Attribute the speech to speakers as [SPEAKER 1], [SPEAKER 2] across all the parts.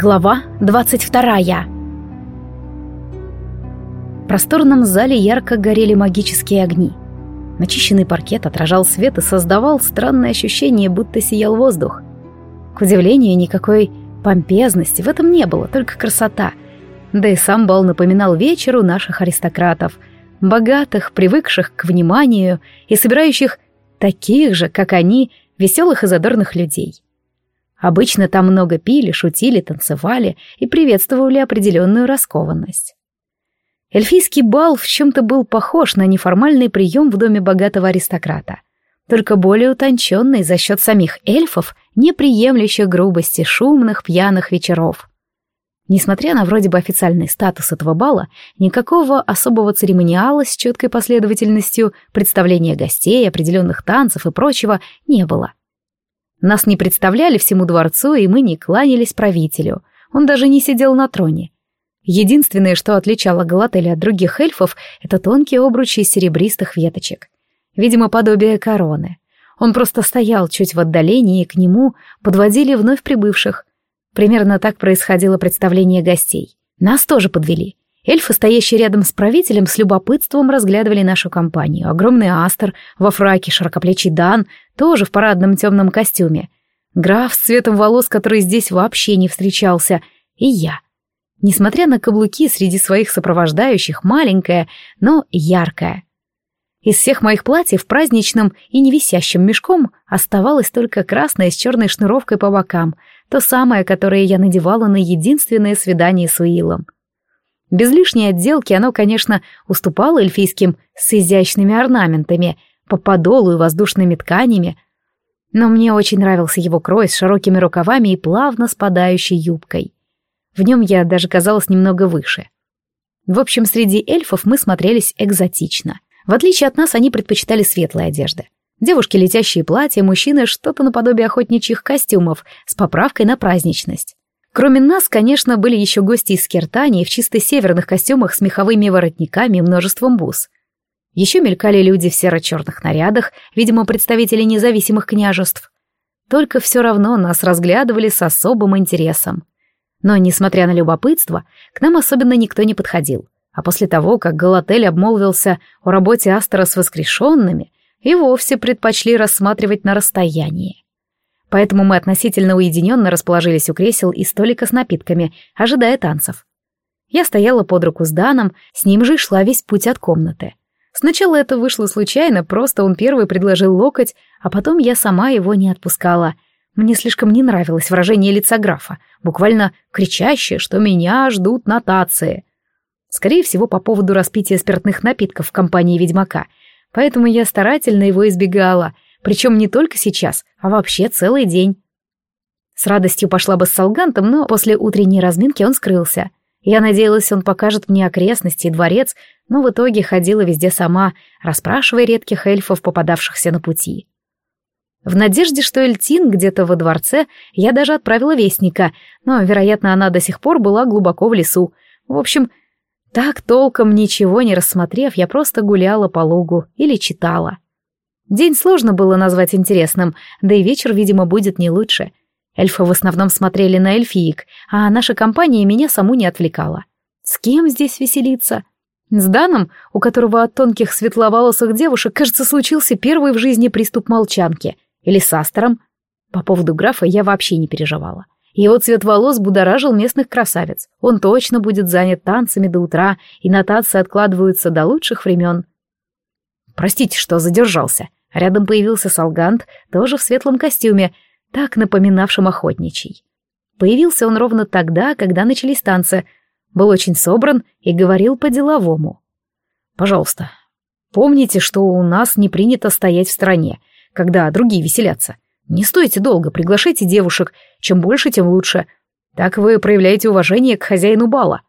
[SPEAKER 1] Глава 22 В просторном зале ярко горели магические огни. Начищенный паркет отражал свет и создавал странное ощущение, будто сиял воздух. К удивлению, никакой помпезности в этом не было, только красота. Да и сам бал напоминал вечеру наших аристократов, богатых, привыкших к вниманию и собирающих таких же, как они, веселых и задорных людей. Обычно там много пили, шутили, танцевали и приветствовали определенную раскованность. Эльфийский бал в чем-то был похож на неформальный прием в доме богатого аристократа, только более утонченный за счет самих эльфов, не приемлющих грубости шумных пьяных вечеров. Несмотря на вроде бы официальный статус этого бала, никакого особого церемониала с четкой последовательностью представления гостей, определенных танцев и прочего не было. Нас не представляли всему дворцу, и мы не кланялись правителю. Он даже не сидел на троне. Единственное, что отличало Галателя от других эльфов, это тонкие обручи из серебристых веточек. Видимо, подобие короны. Он просто стоял чуть в отдалении, и к нему подводили вновь прибывших. Примерно так происходило представление гостей. Нас тоже подвели. Эльфы, стоящие рядом с правителем, с любопытством разглядывали нашу компанию. Огромный астер, во фраке широкоплечий Дан, тоже в парадном темном костюме. Граф с цветом волос, который здесь вообще не встречался. И я. Несмотря на каблуки, среди своих сопровождающих маленькая, но яркая. Из всех моих платьев праздничным и невисящим мешком оставалось только красное с черной шнуровкой по бокам, то самое, которое я надевала на единственное свидание с Уиллом. Без лишней отделки оно, конечно, уступало эльфийским с изящными орнаментами, по подолу и воздушными тканями, но мне очень нравился его крой с широкими рукавами и плавно спадающей юбкой. В нем я даже казалась немного выше. В общем, среди эльфов мы смотрелись экзотично. В отличие от нас, они предпочитали светлые одежды. Девушки летящие платья, мужчины что-то наподобие охотничьих костюмов с поправкой на праздничность. Кроме нас, конечно, были еще гости из Киртании в чисто северных костюмах с меховыми воротниками и множеством бус. Еще мелькали люди в серо-черных нарядах, видимо, представители независимых княжеств. Только все равно нас разглядывали с особым интересом. Но, несмотря на любопытство, к нам особенно никто не подходил. А после того, как Галатель обмолвился о работе Астера с воскрешенными, и вовсе предпочли рассматривать на расстоянии поэтому мы относительно уединенно расположились у кресел и столика с напитками, ожидая танцев. Я стояла под руку с Даном, с ним же шла весь путь от комнаты. Сначала это вышло случайно, просто он первый предложил локоть, а потом я сама его не отпускала. Мне слишком не нравилось выражение лица графа, буквально кричащее, что меня ждут нотации. Скорее всего, по поводу распития спиртных напитков в компании ведьмака, поэтому я старательно его избегала — причем не только сейчас, а вообще целый день. С радостью пошла бы с Салгантом, но после утренней разминки он скрылся. Я надеялась, он покажет мне окрестности и дворец, но в итоге ходила везде сама, расспрашивая редких эльфов, попадавшихся на пути. В надежде, что Эльтин где-то во дворце, я даже отправила вестника, но, вероятно, она до сих пор была глубоко в лесу. В общем, так толком ничего не рассмотрев, я просто гуляла по лугу или читала. День сложно было назвать интересным, да и вечер, видимо, будет не лучше. Эльфы в основном смотрели на эльфиек, а наша компания меня саму не отвлекала. С кем здесь веселиться? С Даном, у которого от тонких светловолосых девушек, кажется, случился первый в жизни приступ молчанки. Или с Астером. По поводу графа я вообще не переживала. Его цвет волос будоражил местных красавиц. Он точно будет занят танцами до утра, и нотации откладываются до лучших времен. «Простите, что задержался», Рядом появился Салгант, тоже в светлом костюме, так напоминавшем охотничий. Появился он ровно тогда, когда начались танцы. Был очень собран и говорил по-деловому. «Пожалуйста, помните, что у нас не принято стоять в стороне, когда другие веселятся. Не стойте долго, приглашайте девушек, чем больше, тем лучше. Так вы проявляете уважение к хозяину бала».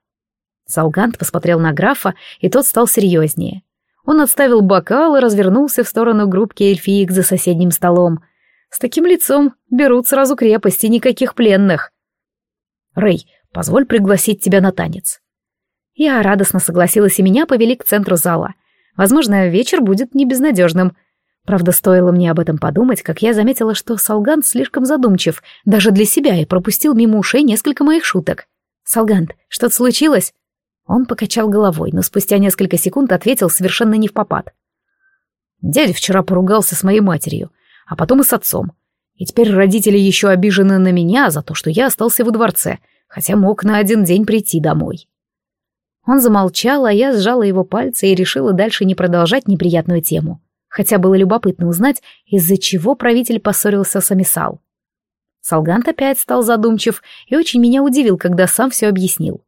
[SPEAKER 1] Салгант посмотрел на графа, и тот стал серьезнее. Он отставил бокал и развернулся в сторону группки эльфиек за соседним столом. С таким лицом берут сразу крепости, никаких пленных. «Рэй, позволь пригласить тебя на танец». Я радостно согласилась, и меня повели к центру зала. Возможно, вечер будет не безнадежным. Правда, стоило мне об этом подумать, как я заметила, что Салгант слишком задумчив, даже для себя, и пропустил мимо ушей несколько моих шуток. «Салгант, что-то случилось?» Он покачал головой, но спустя несколько секунд ответил совершенно не в попад. «Дядя вчера поругался с моей матерью, а потом и с отцом. И теперь родители еще обижены на меня за то, что я остался во дворце, хотя мог на один день прийти домой». Он замолчал, а я сжала его пальцы и решила дальше не продолжать неприятную тему. Хотя было любопытно узнать, из-за чего правитель поссорился с Амисал. Салгант опять стал задумчив и очень меня удивил, когда сам все объяснил.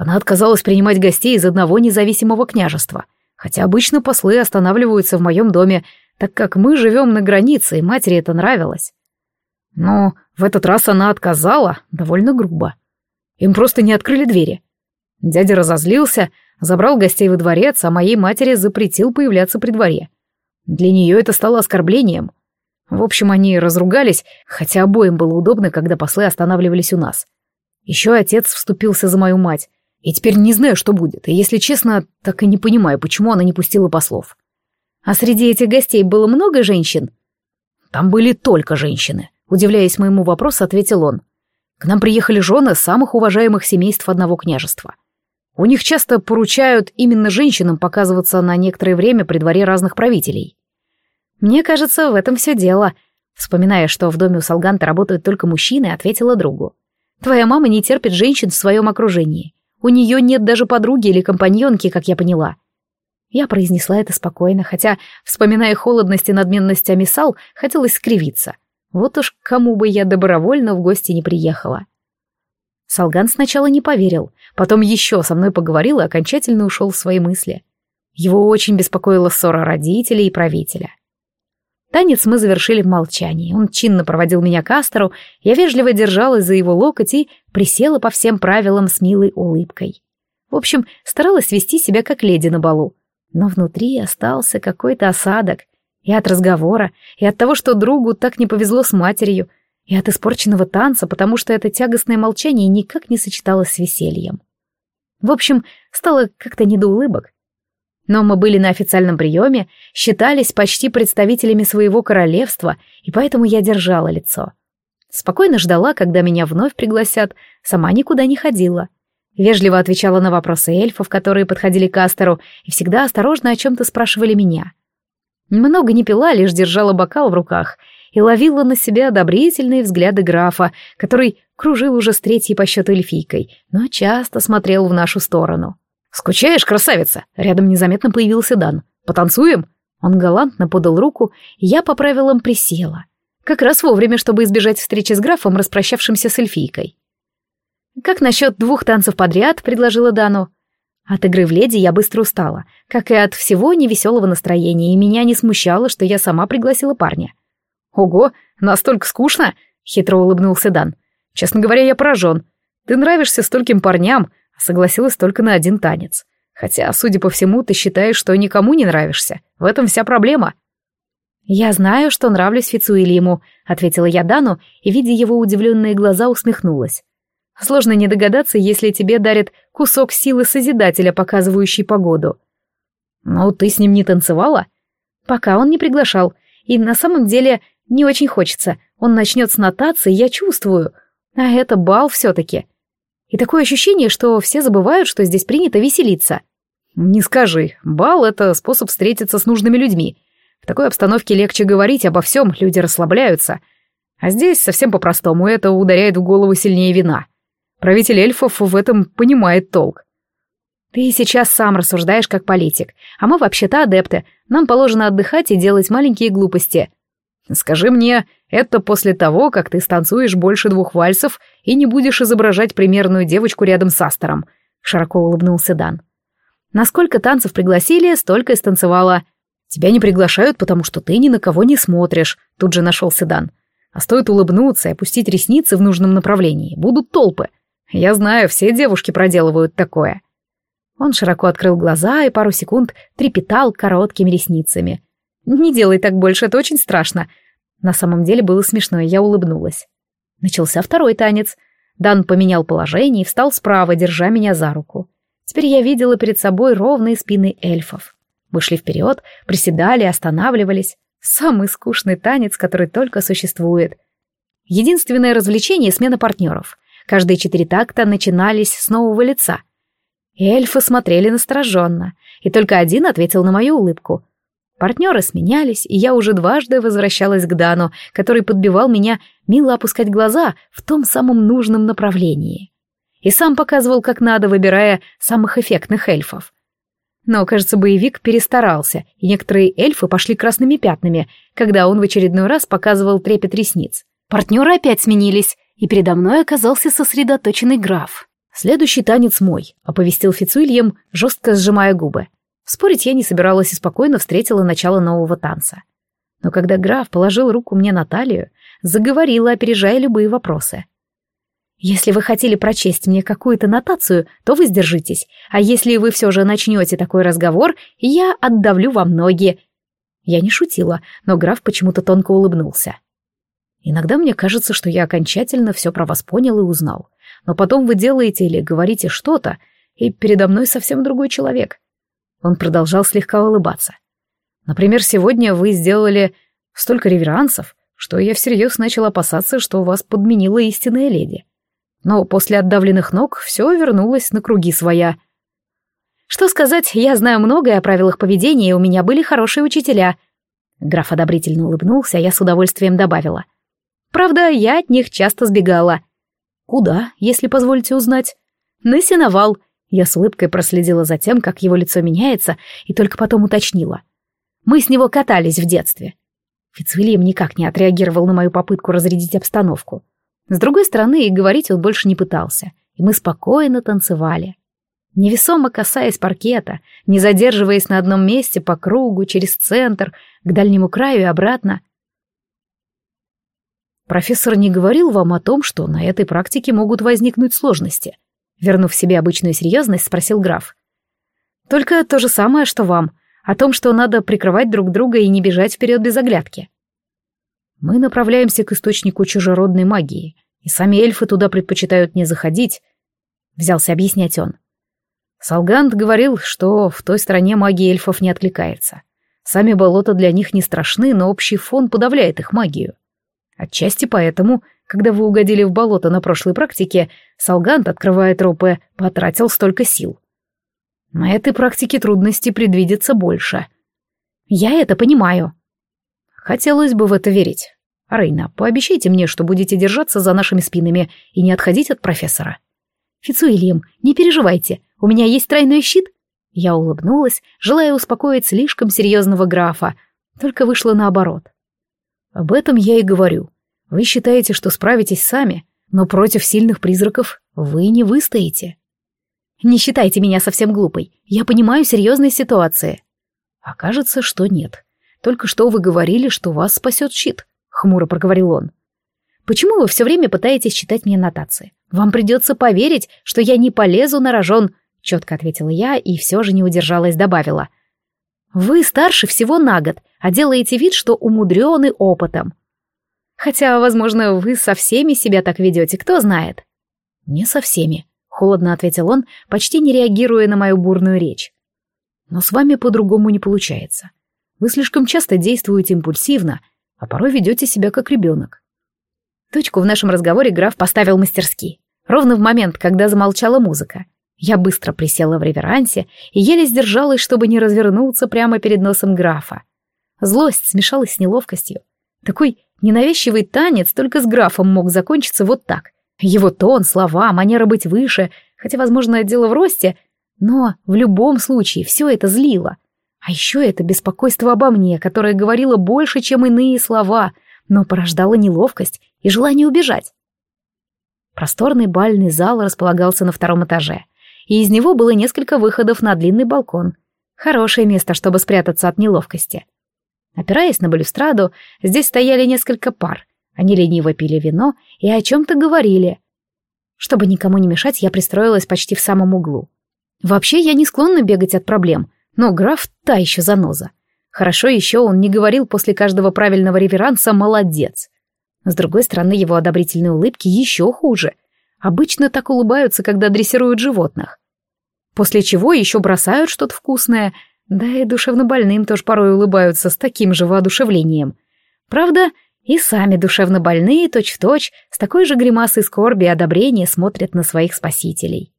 [SPEAKER 1] Она отказалась принимать гостей из одного независимого княжества, хотя обычно послы останавливаются в моем доме, так как мы живем на границе, и матери это нравилось. Но в этот раз она отказала довольно грубо. Им просто не открыли двери. Дядя разозлился, забрал гостей во дворец, а моей матери запретил появляться при дворе. Для нее это стало оскорблением. В общем, они разругались, хотя обоим было удобно, когда послы останавливались у нас. Еще отец вступился за мою мать, и теперь не знаю, что будет, и, если честно, так и не понимаю, почему она не пустила послов. А среди этих гостей было много женщин? Там были только женщины. Удивляясь моему вопросу, ответил он. К нам приехали жены самых уважаемых семейств одного княжества. У них часто поручают именно женщинам показываться на некоторое время при дворе разных правителей. Мне кажется, в этом все дело. Вспоминая, что в доме у Салганта работают только мужчины, ответила другу. Твоя мама не терпит женщин в своем окружении. У нее нет даже подруги или компаньонки, как я поняла. Я произнесла это спокойно, хотя, вспоминая холодность и надменность Амисал, хотелось скривиться. Вот уж кому бы я добровольно в гости не приехала. Салган сначала не поверил, потом еще со мной поговорил и окончательно ушел в свои мысли. Его очень беспокоила ссора родителей и правителя. Танец мы завершили в молчании. Он чинно проводил меня к Астеру, я вежливо держалась за его локоть и присела по всем правилам с милой улыбкой. В общем, старалась вести себя как леди на балу. Но внутри остался какой-то осадок. И от разговора, и от того, что другу так не повезло с матерью, и от испорченного танца, потому что это тягостное молчание никак не сочеталось с весельем. В общем, стало как-то не до улыбок. Но мы были на официальном приеме, считались почти представителями своего королевства, и поэтому я держала лицо. Спокойно ждала, когда меня вновь пригласят, сама никуда не ходила. Вежливо отвечала на вопросы эльфов, которые подходили к Астеру, и всегда осторожно о чем-то спрашивали меня. Много не пила, лишь держала бокал в руках и ловила на себя одобрительные взгляды графа, который кружил уже с третьей по счету эльфийкой, но часто смотрел в нашу сторону. «Скучаешь, красавица?» Рядом незаметно появился Дан. «Потанцуем?» Он галантно подал руку, и я по правилам присела. Как раз вовремя, чтобы избежать встречи с графом, распрощавшимся с эльфийкой. «Как насчет двух танцев подряд?» — предложила Дану. От игры в леди я быстро устала, как и от всего невеселого настроения, и меня не смущало, что я сама пригласила парня. «Ого, настолько скучно?» — хитро улыбнулся Дан. «Честно говоря, я поражен. Ты нравишься стольким парням, согласилась только на один танец. Хотя, судя по всему, ты считаешь, что никому не нравишься. В этом вся проблема. «Я знаю, что нравлюсь Фицуильему», — ответила я Дану, и, видя его удивленные глаза, усмехнулась. «Сложно не догадаться, если тебе дарят кусок силы Созидателя, показывающий погоду». «Ну, ты с ним не танцевала?» «Пока он не приглашал, и на самом деле не очень хочется. Он начнет с нотации, я чувствую. А это бал все-таки. И такое ощущение, что все забывают, что здесь принято веселиться. Не скажи, бал — это способ встретиться с нужными людьми. В такой обстановке легче говорить обо всем, люди расслабляются. А здесь совсем по-простому, это ударяет в голову сильнее вина. Правитель эльфов в этом понимает толк. Ты сейчас сам рассуждаешь как политик, а мы вообще-то адепты, нам положено отдыхать и делать маленькие глупости. Скажи мне, это после того, как ты станцуешь больше двух вальсов и не будешь изображать примерную девочку рядом с Астером», — широко улыбнулся Дан. «Насколько танцев пригласили, столько и станцевала. Тебя не приглашают, потому что ты ни на кого не смотришь», — тут же нашелся Дан. «А стоит улыбнуться и опустить ресницы в нужном направлении, будут толпы. Я знаю, все девушки проделывают такое». Он широко открыл глаза и пару секунд трепетал короткими ресницами. «Не делай так больше, это очень страшно». На самом деле было смешно, и я улыбнулась. Начался второй танец. Дан поменял положение и встал справа, держа меня за руку. Теперь я видела перед собой ровные спины эльфов. Вышли вперед, приседали, останавливались. Самый скучный танец, который только существует. Единственное развлечение — смена партнеров. Каждые четыре такта начинались с нового лица. Эльфы смотрели настороженно, и только один ответил на мою улыбку. Партнеры сменялись, и я уже дважды возвращалась к Дану, который подбивал меня мило опускать глаза в том самом нужном направлении. И сам показывал, как надо, выбирая самых эффектных эльфов. Но, кажется, боевик перестарался, и некоторые эльфы пошли красными пятнами, когда он в очередной раз показывал трепет ресниц. Партнеры опять сменились, и передо мной оказался сосредоточенный граф. «Следующий танец мой», — оповестил Фицуильям, жестко сжимая губы. Спорить я не собиралась и спокойно встретила начало нового танца. Но когда граф положил руку мне на талию, заговорила, опережая любые вопросы. «Если вы хотели прочесть мне какую-то нотацию, то вы сдержитесь, а если вы все же начнете такой разговор, я отдавлю вам ноги». Я не шутила, но граф почему-то тонко улыбнулся. Иногда мне кажется, что я окончательно все про вас понял и узнал. Но потом вы делаете или говорите что-то, и передо мной совсем другой человек. Он продолжал слегка улыбаться. Например, сегодня вы сделали столько реверансов, что я всерьез начал опасаться, что вас подменила истинная леди. Но после отдавленных ног все вернулось на круги своя. Что сказать, я знаю многое о правилах поведения, и у меня были хорошие учителя. Граф одобрительно улыбнулся, а я с удовольствием добавила — Правда, я от них часто сбегала. Куда, если позволите узнать? На сеновал. Я с улыбкой проследила за тем, как его лицо меняется, и только потом уточнила. Мы с него катались в детстве. Фицвильям никак не отреагировал на мою попытку разрядить обстановку. С другой стороны, и говорить он больше не пытался, и мы спокойно танцевали. Невесомо касаясь паркета, не задерживаясь на одном месте по кругу, через центр, к дальнему краю и обратно, Профессор не говорил вам о том, что на этой практике могут возникнуть сложности? Вернув себе обычную серьезность, спросил граф. Только то же самое, что вам, о том, что надо прикрывать друг друга и не бежать вперед без оглядки. Мы направляемся к источнику чужеродной магии, и сами эльфы туда предпочитают не заходить, взялся объяснять он. Салгант говорил, что в той стране магия эльфов не откликается. Сами болота для них не страшны, но общий фон подавляет их магию. Отчасти поэтому, когда вы угодили в болото на прошлой практике, Салгант, открывая тропы, потратил столько сил. На этой практике трудности предвидится больше. Я это понимаю. Хотелось бы в это верить. Рейна, пообещайте мне, что будете держаться за нашими спинами и не отходить от профессора. Фицуэльям, не переживайте, у меня есть тройной щит. Я улыбнулась, желая успокоить слишком серьезного графа, только вышло наоборот. Об этом я и говорю. Вы считаете, что справитесь сами, но против сильных призраков вы не выстоите. Не считайте меня совсем глупой. Я понимаю серьезные ситуации. Окажется, что нет. Только что вы говорили, что вас спасет щит, хмуро проговорил он. Почему вы все время пытаетесь читать мне нотации? Вам придется поверить, что я не полезу на рожон, четко ответила я и все же не удержалась, добавила — вы старше всего на год, а делаете вид, что умудрены опытом. Хотя, возможно, вы со всеми себя так ведете, кто знает. Не со всеми, холодно ответил он, почти не реагируя на мою бурную речь. Но с вами по-другому не получается. Вы слишком часто действуете импульсивно, а порой ведете себя как ребенок. Точку в нашем разговоре граф поставил мастерски. Ровно в момент, когда замолчала музыка. Я быстро присела в реверансе и еле сдержалась, чтобы не развернуться прямо перед носом графа. Злость смешалась с неловкостью. Такой ненавязчивый танец только с графом мог закончиться вот так. Его тон, слова, манера быть выше, хотя, возможно, дело в росте, но в любом случае все это злило. А еще это беспокойство обо мне, которое говорило больше, чем иные слова, но порождало неловкость и желание убежать. Просторный бальный зал располагался на втором этаже и из него было несколько выходов на длинный балкон. Хорошее место, чтобы спрятаться от неловкости. Опираясь на балюстраду, здесь стояли несколько пар. Они лениво пили вино и о чем-то говорили. Чтобы никому не мешать, я пристроилась почти в самом углу. Вообще, я не склонна бегать от проблем, но граф та еще заноза. Хорошо еще он не говорил после каждого правильного реверанса «молодец». С другой стороны, его одобрительные улыбки еще хуже. Обычно так улыбаются, когда дрессируют животных после чего еще бросают что-то вкусное, Да и душевнобольным тоже порой улыбаются с таким же воодушевлением. Правда, и сами душевнобольные точь-в-точь с такой же гримасой скорби и одобрения смотрят на своих спасителей.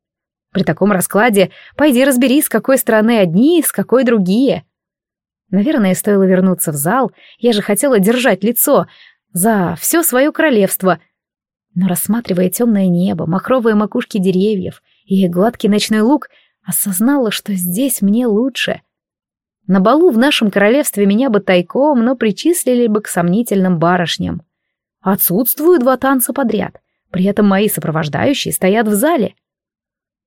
[SPEAKER 1] При таком раскладе пойди разбери, с какой стороны одни, с какой другие. Наверное, стоило вернуться в зал, я же хотела держать лицо за все свое королевство. Но рассматривая темное небо, махровые макушки деревьев и гладкий ночной луг, осознала, что здесь мне лучше. На балу в нашем королевстве меня бы тайком, но причислили бы к сомнительным барышням. Отсутствую два танца подряд, при этом мои сопровождающие стоят в зале.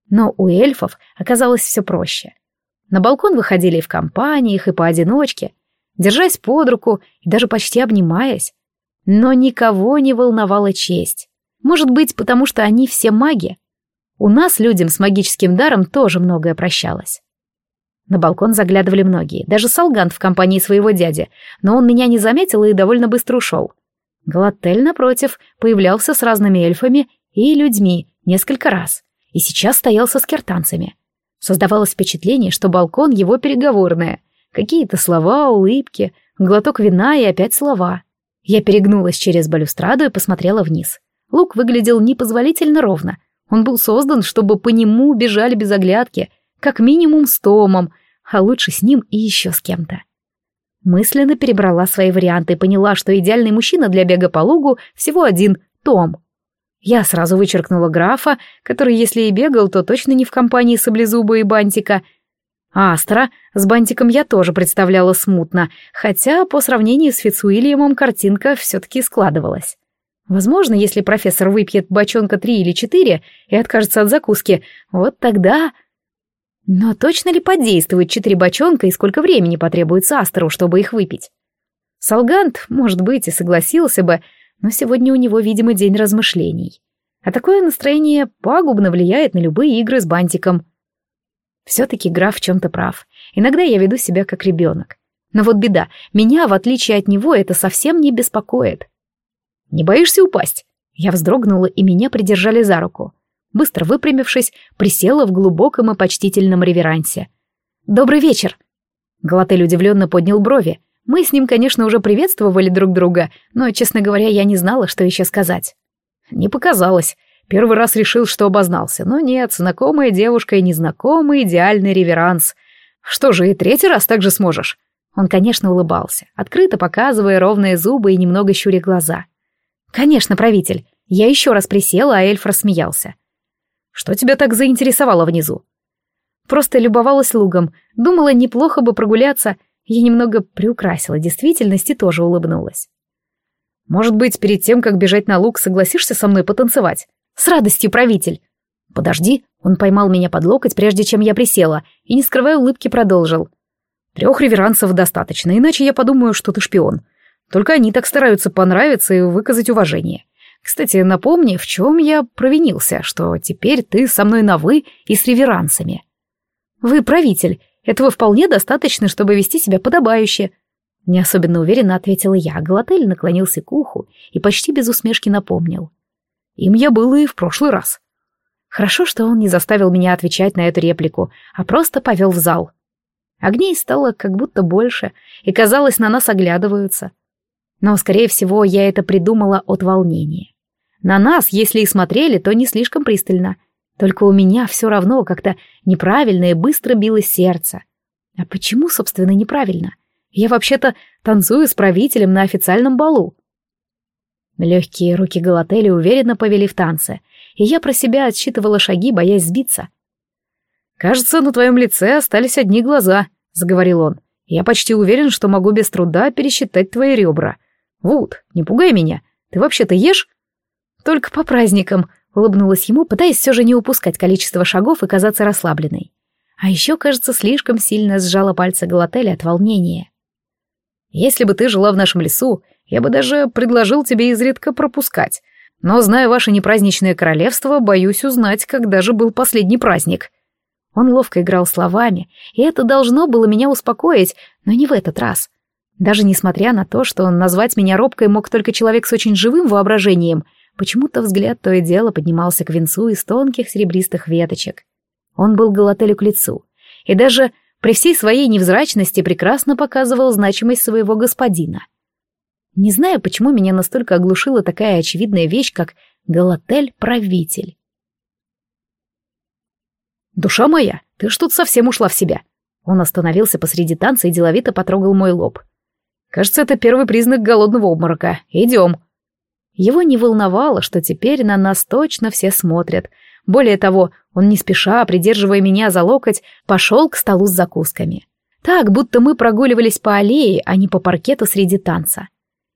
[SPEAKER 1] Но у эльфов оказалось все проще. На балкон выходили и в компаниях, и поодиночке, держась под руку и даже почти обнимаясь. Но никого не волновала честь. Может быть, потому что они все маги. У нас, людям с магическим даром, тоже многое прощалось. На балкон заглядывали многие, даже Салгант в компании своего дяди, но он меня не заметил и довольно быстро ушел. Галатель, напротив, появлялся с разными эльфами и людьми несколько раз и сейчас стоял со скиртанцами. Создавалось впечатление, что балкон его переговорная. Какие-то слова, улыбки, глоток вина и опять слова. Я перегнулась через балюстраду и посмотрела вниз. Лук выглядел непозволительно ровно. Он был создан, чтобы по нему бежали без оглядки, как минимум с Томом, а лучше с ним и еще с кем-то. Мысленно перебрала свои варианты и поняла, что идеальный мужчина для бега по лугу всего один — Том. Я сразу вычеркнула графа, который, если и бегал, то точно не в компании саблезуба и бантика. Астра с бантиком я тоже представляла смутно, хотя по сравнению с Фицуильямом картинка все-таки складывалась. Возможно, если профессор выпьет бочонка три или четыре и откажется от закуски, вот тогда... Но точно ли подействует четыре бочонка и сколько времени потребуется Астру, чтобы их выпить? Салгант, может быть, и согласился бы, но сегодня у него, видимо, день размышлений. А такое настроение пагубно влияет на любые игры с бантиком. Все-таки граф в чем-то прав. Иногда я веду себя как ребенок. Но вот беда, меня, в отличие от него, это совсем не беспокоит. «Не боишься упасть?» Я вздрогнула, и меня придержали за руку. Быстро выпрямившись, присела в глубоком и почтительном реверансе. «Добрый вечер!» Галатель удивленно поднял брови, мы с ним, конечно, уже приветствовали друг друга, но, честно говоря, я не знала, что еще сказать. Не показалось. Первый раз решил, что обознался, но нет, знакомая девушка и незнакомый идеальный реверанс. Что же, и третий раз так же сможешь? Он, конечно, улыбался, открыто показывая ровные зубы и немного щуря глаза. «Конечно, правитель». Я еще раз присела, а эльф рассмеялся. «Что тебя так заинтересовало внизу?» Просто любовалась лугом, думала, неплохо бы прогуляться, я немного приукрасила действительность и тоже улыбнулась. «Может быть, перед тем, как бежать на луг, согласишься со мной потанцевать? С радостью, правитель!» «Подожди!» — он поймал меня под локоть, прежде чем я присела, и, не скрывая улыбки, продолжил. «Трех реверансов достаточно, иначе я подумаю, что ты шпион. Только они так стараются понравиться и выказать уважение. Кстати, напомни, в чем я провинился, что теперь ты со мной на «вы» и с реверансами». «Вы правитель, этого вполне достаточно, чтобы вести себя подобающе. Не особенно уверенно ответила я, Галатель наклонился к уху и почти без усмешки напомнил. Им я был и в прошлый раз. Хорошо, что он не заставил меня отвечать на эту реплику, а просто повел в зал. Огней стало как будто больше, и, казалось, на нас оглядываются. Но, скорее всего, я это придумала от волнения. На нас, если и смотрели, то не слишком пристально, только у меня все равно как-то неправильно и быстро билось сердце. А почему, собственно, неправильно? Я вообще-то танцую с правителем на официальном балу. Легкие руки Галатели уверенно повели в танце, и я про себя отсчитывала шаги, боясь сбиться. «Кажется, на твоем лице остались одни глаза», — заговорил он. «Я почти уверен, что могу без труда пересчитать твои ребра. Вуд, не пугай меня. Ты вообще-то ешь?» «Только по праздникам», Улыбнулась ему, пытаясь все же не упускать количество шагов и казаться расслабленной. А еще, кажется, слишком сильно сжала пальцы Галателя от волнения. «Если бы ты жила в нашем лесу, я бы даже предложил тебе изредка пропускать. Но, зная ваше непраздничное королевство, боюсь узнать, когда же был последний праздник». Он ловко играл словами, и это должно было меня успокоить, но не в этот раз. Даже несмотря на то, что назвать меня робкой мог только человек с очень живым воображением, Почему-то взгляд то и дело поднимался к венцу из тонких серебристых веточек. Он был Галателю к лицу, и даже при всей своей невзрачности прекрасно показывал значимость своего господина. Не знаю, почему меня настолько оглушила такая очевидная вещь, как Галатель-правитель. «Душа моя, ты тут совсем ушла в себя!» Он остановился посреди танца и деловито потрогал мой лоб. «Кажется, это первый признак голодного обморока. Идем!» Его не волновало, что теперь на нас точно все смотрят. Более того, он не спеша, придерживая меня за локоть, пошел к столу с закусками. Так, будто мы прогуливались по аллее, а не по паркету среди танца.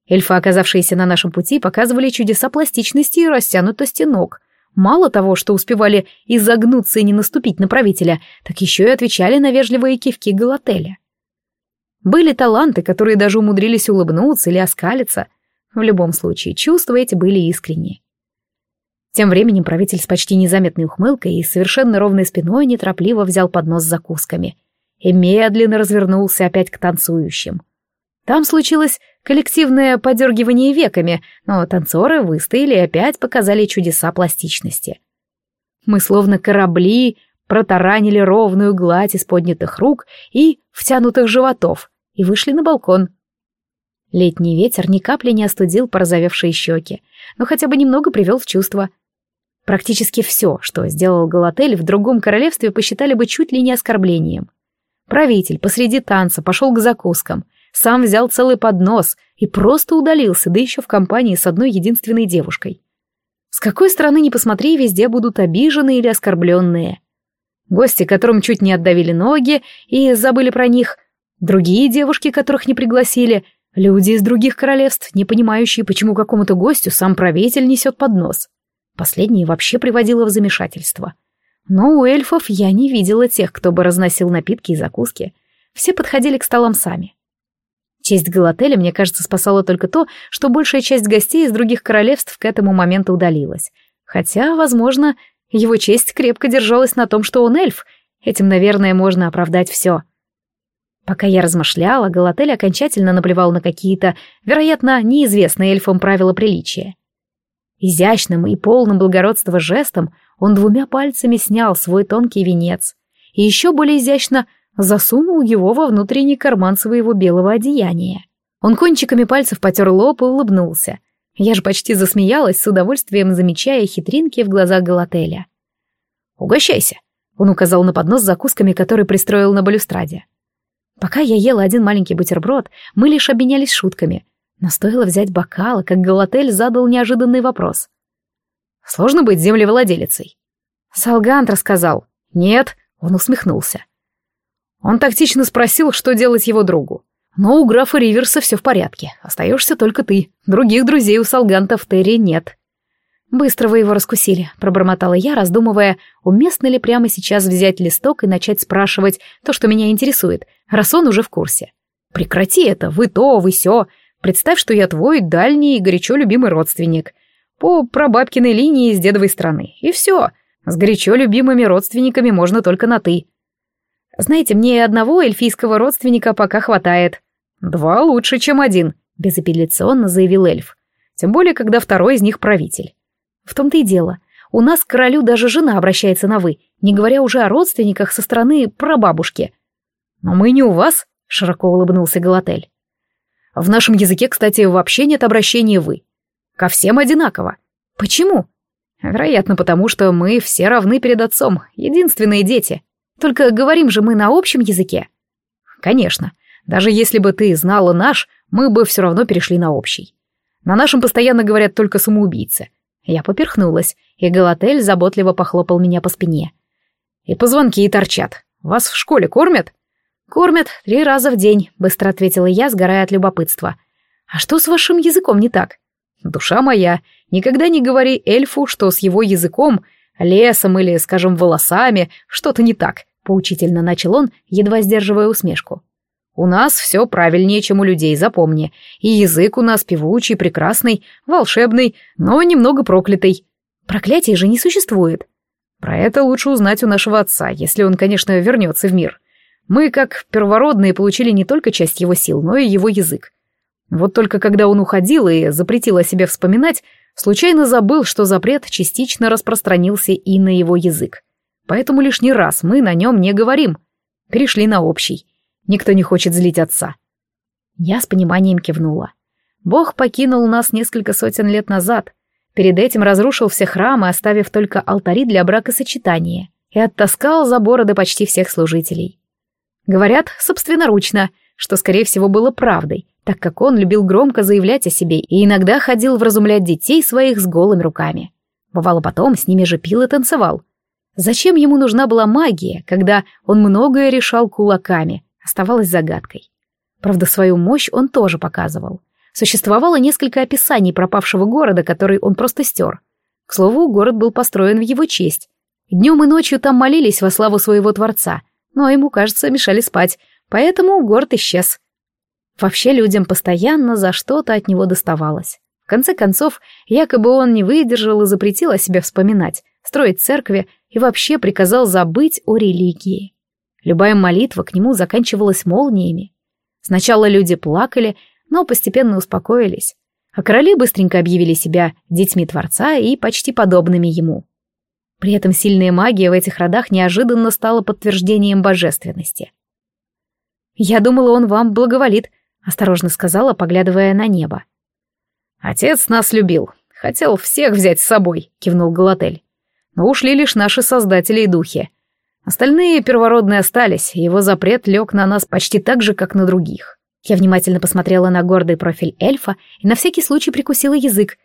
[SPEAKER 1] Эльфы, оказавшиеся на нашем пути, показывали чудеса пластичности и растянутости ног. Мало того, что успевали изогнуться и не наступить на правителя, так еще и отвечали на вежливые кивки Галателя. Были таланты, которые даже умудрились улыбнуться или оскалиться. В любом случае, чувства эти были искренни. Тем временем правитель с почти незаметной ухмылкой и совершенно ровной спиной неторопливо взял поднос с закусками и медленно развернулся опять к танцующим. Там случилось коллективное подергивание веками, но танцоры выстояли и опять показали чудеса пластичности. Мы словно корабли протаранили ровную гладь из поднятых рук и втянутых животов и вышли на балкон. Летний ветер ни капли не остудил порозовевшие щеки, но хотя бы немного привел в чувство. Практически все, что сделал Галатель, в другом королевстве посчитали бы чуть ли не оскорблением. Правитель посреди танца пошел к закускам — сам взял целый поднос и просто удалился, да еще в компании с одной единственной девушкой. С какой стороны ни посмотри, везде будут обиженные или оскорбленные. Гости, которым чуть не отдавили ноги и забыли про них, другие девушки, которых не пригласили, люди из других королевств, не понимающие, почему какому-то гостю сам правитель несет поднос. Последнее вообще приводило в замешательство. Но у эльфов я не видела тех, кто бы разносил напитки и закуски. Все подходили к столам сами. Честь Галателя, мне кажется, спасала только то, что большая часть гостей из других королевств к этому моменту удалилась. Хотя, возможно, его честь крепко держалась на том, что он эльф. Этим, наверное, можно оправдать все. Пока я размышляла, Галатель окончательно наплевал на какие-то, вероятно, неизвестные эльфам правила приличия. Изящным и полным благородства жестом он двумя пальцами снял свой тонкий венец и еще более изящно засунул его во внутренний карман своего белого одеяния. Он кончиками пальцев потер лоб и улыбнулся. Я же почти засмеялась, с удовольствием замечая хитринки в глазах Галателя. «Угощайся», — он указал на поднос с закусками, который пристроил на балюстраде. Пока я ела один маленький бутерброд, мы лишь обменялись шутками. Но стоило взять бокал, как Галатель задал неожиданный вопрос. «Сложно быть землевладелицей?» Салгант рассказал. «Нет», — он усмехнулся. Он тактично спросил, что делать его другу. Но у графа Риверса все в порядке. Остаешься только ты. Других друзей у Салганта в Терри нет. «Быстро вы его раскусили», — пробормотала я, раздумывая, уместно ли прямо сейчас взять листок и начать спрашивать то, что меня интересует, раз он уже в курсе. «Прекрати это, вы то, вы сё. Представь, что я твой дальний и горячо любимый родственник. По прабабкиной линии из дедовой страны. И все. С горячо любимыми родственниками можно только на «ты». Знаете, мне одного эльфийского родственника пока хватает. Два лучше, чем один, безапелляционно заявил эльф. Тем более, когда второй из них правитель. В том-то и дело. У нас к королю даже жена обращается на «вы», не говоря уже о родственниках со стороны прабабушки. «Но мы не у вас», — широко улыбнулся Галатель. «В нашем языке, кстати, вообще нет обращения «вы». Ко всем одинаково. Почему?» «Вероятно, потому что мы все равны перед отцом, единственные дети. Только говорим же мы на общем языке. Конечно. Даже если бы ты знала наш, мы бы все равно перешли на общий. На нашем постоянно говорят только самоубийцы. Я поперхнулась, и Галатель заботливо похлопал меня по спине. И позвонки и торчат. Вас в школе кормят? Кормят три раза в день, быстро ответила я, сгорая от любопытства. А что с вашим языком не так? Душа моя, никогда не говори эльфу, что с его языком, лесом или, скажем, волосами что-то не так поучительно начал он, едва сдерживая усмешку. «У нас все правильнее, чем у людей, запомни. И язык у нас певучий, прекрасный, волшебный, но немного проклятый. Проклятия же не существует. Про это лучше узнать у нашего отца, если он, конечно, вернется в мир. Мы, как первородные, получили не только часть его сил, но и его язык. Вот только когда он уходил и запретил о себе вспоминать, случайно забыл, что запрет частично распространился и на его язык поэтому лишний раз мы на нем не говорим. Перешли на общий. Никто не хочет злить отца. Я с пониманием кивнула. Бог покинул нас несколько сотен лет назад. Перед этим разрушил все храмы, оставив только алтари для бракосочетания, и оттаскал за бороды почти всех служителей. Говорят, собственноручно, что, скорее всего, было правдой, так как он любил громко заявлять о себе и иногда ходил вразумлять детей своих с голыми руками. Бывало потом, с ними же пил и танцевал. Зачем ему нужна была магия, когда он многое решал кулаками, оставалось загадкой. Правда, свою мощь он тоже показывал. Существовало несколько описаний пропавшего города, который он просто стер. К слову, город был построен в его честь. Днем и ночью там молились во славу своего Творца, но ему, кажется, мешали спать, поэтому город исчез. Вообще людям постоянно за что-то от него доставалось. В конце концов, якобы он не выдержал и запретил о себе вспоминать, строить церкви и вообще приказал забыть о религии. Любая молитва к нему заканчивалась молниями. Сначала люди плакали, но постепенно успокоились, а короли быстренько объявили себя детьми Творца и почти подобными ему. При этом сильная магия в этих родах неожиданно стала подтверждением божественности. «Я думала, он вам благоволит», — осторожно сказала, поглядывая на небо. «Отец нас любил, хотел всех взять с собой», — кивнул Галатель. «Но ушли лишь наши создатели и духи. Остальные первородные остались, его запрет лег на нас почти так же, как на других. Я внимательно посмотрела на гордый профиль эльфа и на всякий случай прикусила язык.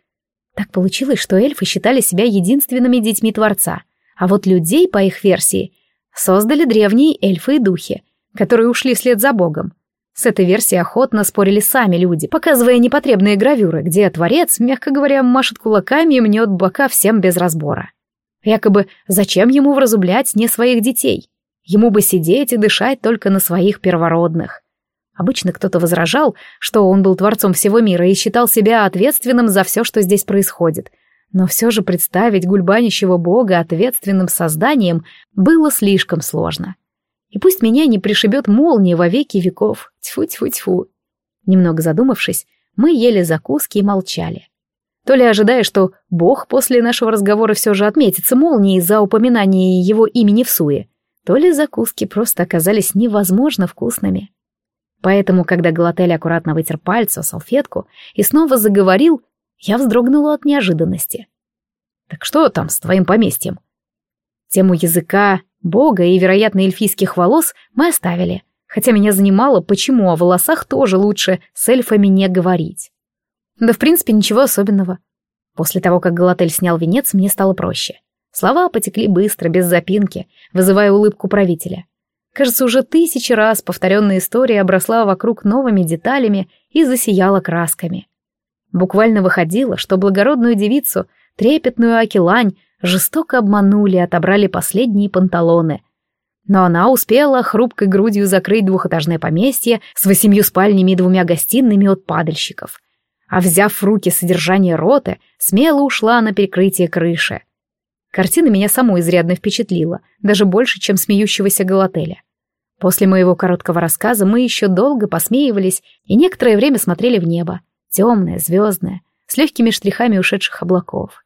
[SPEAKER 1] Так получилось, что эльфы считали себя единственными детьми Творца, а вот людей, по их версии, создали древние эльфы и духи, которые ушли вслед за Богом. С этой версией охотно спорили сами люди, показывая непотребные гравюры, где Творец, мягко говоря, машет кулаками и мнет бока всем без разбора. Якобы зачем ему вразумлять не своих детей? Ему бы сидеть и дышать только на своих первородных. Обычно кто-то возражал, что он был творцом всего мира и считал себя ответственным за все, что здесь происходит. Но все же представить гульбанящего бога ответственным созданием было слишком сложно. И пусть меня не пришибет молния во веки веков. Тьфу-тьфу-тьфу. Немного задумавшись, мы ели закуски и молчали. То ли ожидая, что бог после нашего разговора все же отметится молнией за упоминание его имени в суе, то ли закуски просто оказались невозможно вкусными. Поэтому, когда Галатель аккуратно вытер пальцы салфетку и снова заговорил, я вздрогнула от неожиданности. «Так что там с твоим поместьем?» Тему языка, бога и, вероятно, эльфийских волос мы оставили, хотя меня занимало, почему о волосах тоже лучше с эльфами не говорить. Да, в принципе, ничего особенного. После того, как Галатель снял венец, мне стало проще. Слова потекли быстро, без запинки, вызывая улыбку правителя. Кажется, уже тысячи раз повторенная история обросла вокруг новыми деталями и засияла красками. Буквально выходило, что благородную девицу, трепетную Акилань, жестоко обманули и отобрали последние панталоны. Но она успела хрупкой грудью закрыть двухэтажное поместье с восемью спальнями и двумя гостиными от падальщиков. А взяв в руки содержание роты, смело ушла на перекрытие крыши. Картина меня самой изрядно впечатлила, даже больше, чем смеющегося Галателя. После моего короткого рассказа мы еще долго посмеивались и некоторое время смотрели в небо, темное, звездное, с легкими штрихами ушедших облаков.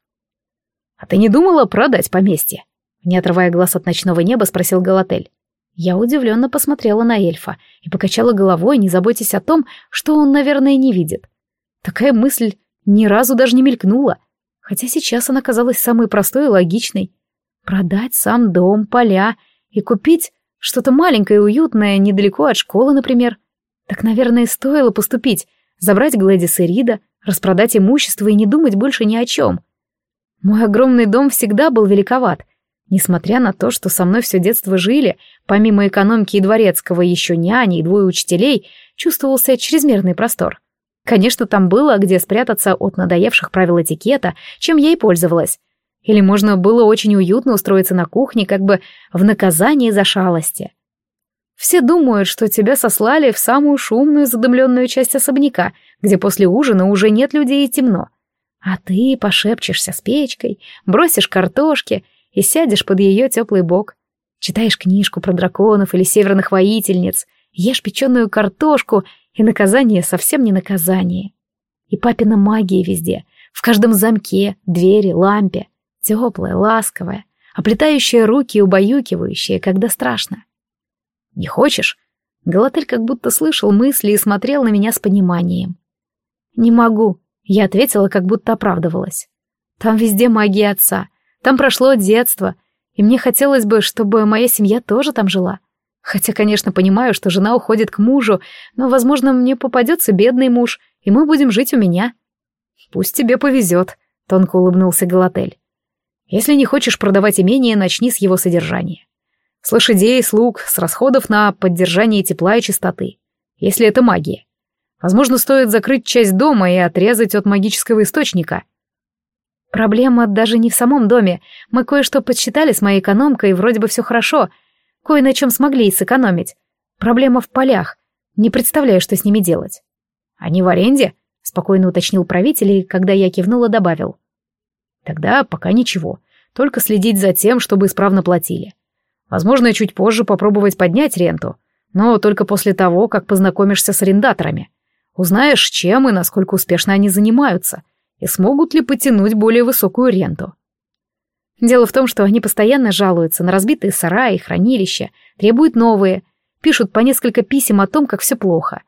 [SPEAKER 1] «А ты не думала продать поместье?» Не отрывая глаз от ночного неба, спросил Галатель. Я удивленно посмотрела на эльфа и покачала головой, не заботясь о том, что он, наверное, не видит. Такая мысль ни разу даже не мелькнула, хотя сейчас она казалась самой простой и логичной. Продать сам дом, поля и купить что-то маленькое и уютное, недалеко от школы, например. Так, наверное, стоило поступить, забрать Глэдис и Рида, распродать имущество и не думать больше ни о чем. Мой огромный дом всегда был великоват. Несмотря на то, что со мной все детство жили, помимо экономки и дворецкого еще няни и двое учителей, чувствовался чрезмерный простор. Конечно, там было где спрятаться от надоевших правил этикета, чем я и пользовалась. Или можно было очень уютно устроиться на кухне, как бы в наказание за шалости. Все думают, что тебя сослали в самую шумную задымленную часть особняка, где после ужина уже нет людей и темно. А ты пошепчешься с печкой, бросишь картошки и сядешь под ее теплый бок. Читаешь книжку про драконов или северных воительниц, ешь печеную картошку и наказание совсем не наказание. И папина магия везде, в каждом замке, двери, лампе. Теплая, ласковая, оплетающая руки и убаюкивающая, когда страшно. Не хочешь? Галатель как будто слышал мысли и смотрел на меня с пониманием. «Не могу», — я ответила, как будто оправдывалась. «Там везде магия отца, там прошло детство, и мне хотелось бы, чтобы моя семья тоже там жила. Хотя, конечно, понимаю, что жена уходит к мужу, но, возможно, мне попадется бедный муж, и мы будем жить у меня». «Пусть тебе повезет», — тонко улыбнулся Галатель. «Если не хочешь продавать имение, начни с его содержания. С лошадей, слуг, с расходов на поддержание тепла и чистоты. Если это магия. Возможно, стоит закрыть часть дома и отрезать от магического источника. Проблема даже не в самом доме. Мы кое-что подсчитали с моей экономкой, и вроде бы все хорошо. Кое на чем смогли сэкономить. Проблема в полях. Не представляю, что с ними делать. Они в аренде? Спокойно уточнил правитель, и когда я кивнула, добавил. Тогда пока ничего. Только следить за тем, чтобы исправно платили. Возможно, чуть позже попробовать поднять ренту, но только после того, как познакомишься с арендаторами. Узнаешь, чем и насколько успешно они занимаются, и смогут ли потянуть более высокую ренту. Дело в том, что они постоянно жалуются на разбитые сараи, хранилища, требуют новые, пишут по несколько писем о том, как все плохо.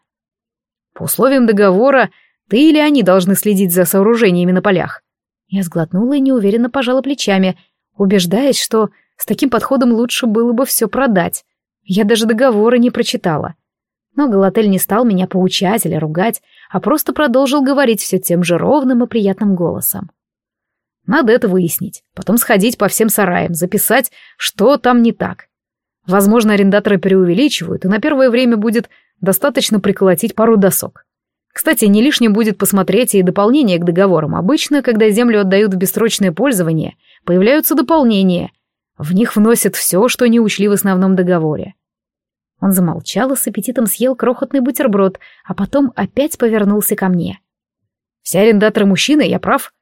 [SPEAKER 1] По условиям договора ты или они должны следить за сооружениями на полях. Я сглотнула и неуверенно пожала плечами, убеждаясь, что с таким подходом лучше было бы все продать. Я даже договора не прочитала. Но Галатель не стал меня поучать или ругать, а просто продолжил говорить все тем же ровным и приятным голосом. Надо это выяснить, потом сходить по всем сараям, записать, что там не так. Возможно, арендаторы преувеличивают, и на первое время будет достаточно приколотить пару досок. Кстати, не лишним будет посмотреть и дополнение к договорам. Обычно, когда землю отдают в бессрочное пользование, появляются дополнения, в них вносят все, что не учли в основном договоре. Он замолчал и с аппетитом съел крохотный бутерброд, а потом опять повернулся ко мне. «Все арендаторы мужчины, я прав?»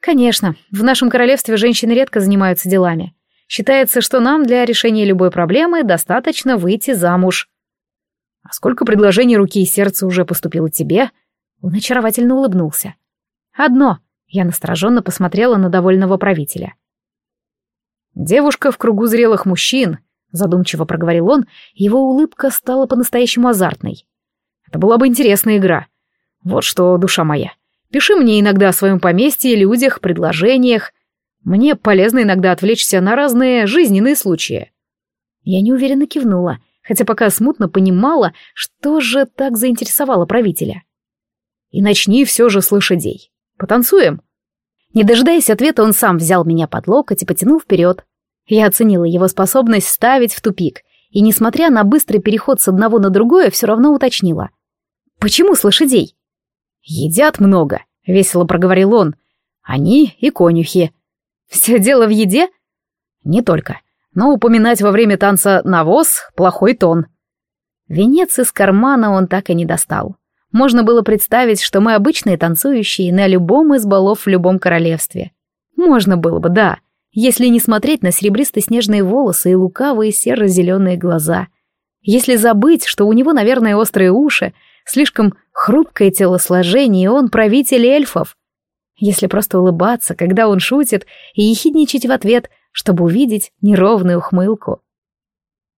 [SPEAKER 1] «Конечно. В нашем королевстве женщины редко занимаются делами. Считается, что нам для решения любой проблемы достаточно выйти замуж». «А сколько предложений руки и сердца уже поступило тебе?» Он очаровательно улыбнулся. «Одно». Я настороженно посмотрела на довольного правителя. «Девушка в кругу зрелых мужчин», — задумчиво проговорил он, его улыбка стала по-настоящему азартной. «Это была бы интересная игра. Вот что, душа моя, пиши мне иногда о своем поместье, людях, предложениях. Мне полезно иногда отвлечься на разные жизненные случаи». Я неуверенно кивнула, хотя пока смутно понимала, что же так заинтересовало правителя. «И начни все же с лошадей. Потанцуем?» Не дожидаясь ответа, он сам взял меня под локоть и потянул вперед. Я оценила его способность ставить в тупик, и, несмотря на быстрый переход с одного на другое, все равно уточнила. «Почему с лошадей?» «Едят много», — весело проговорил он. «Они и конюхи». «Все дело в еде?» «Не только. Но упоминать во время танца навоз — плохой тон». Венец из кармана он так и не достал. Можно было представить, что мы обычные танцующие на любом из балов в любом королевстве. Можно было бы, да, если не смотреть на серебристо-снежные волосы и лукавые серо-зеленые глаза. Если забыть, что у него, наверное, острые уши, слишком хрупкое телосложение, и он правитель эльфов. Если просто улыбаться, когда он шутит, и ехидничать в ответ, чтобы увидеть неровную ухмылку.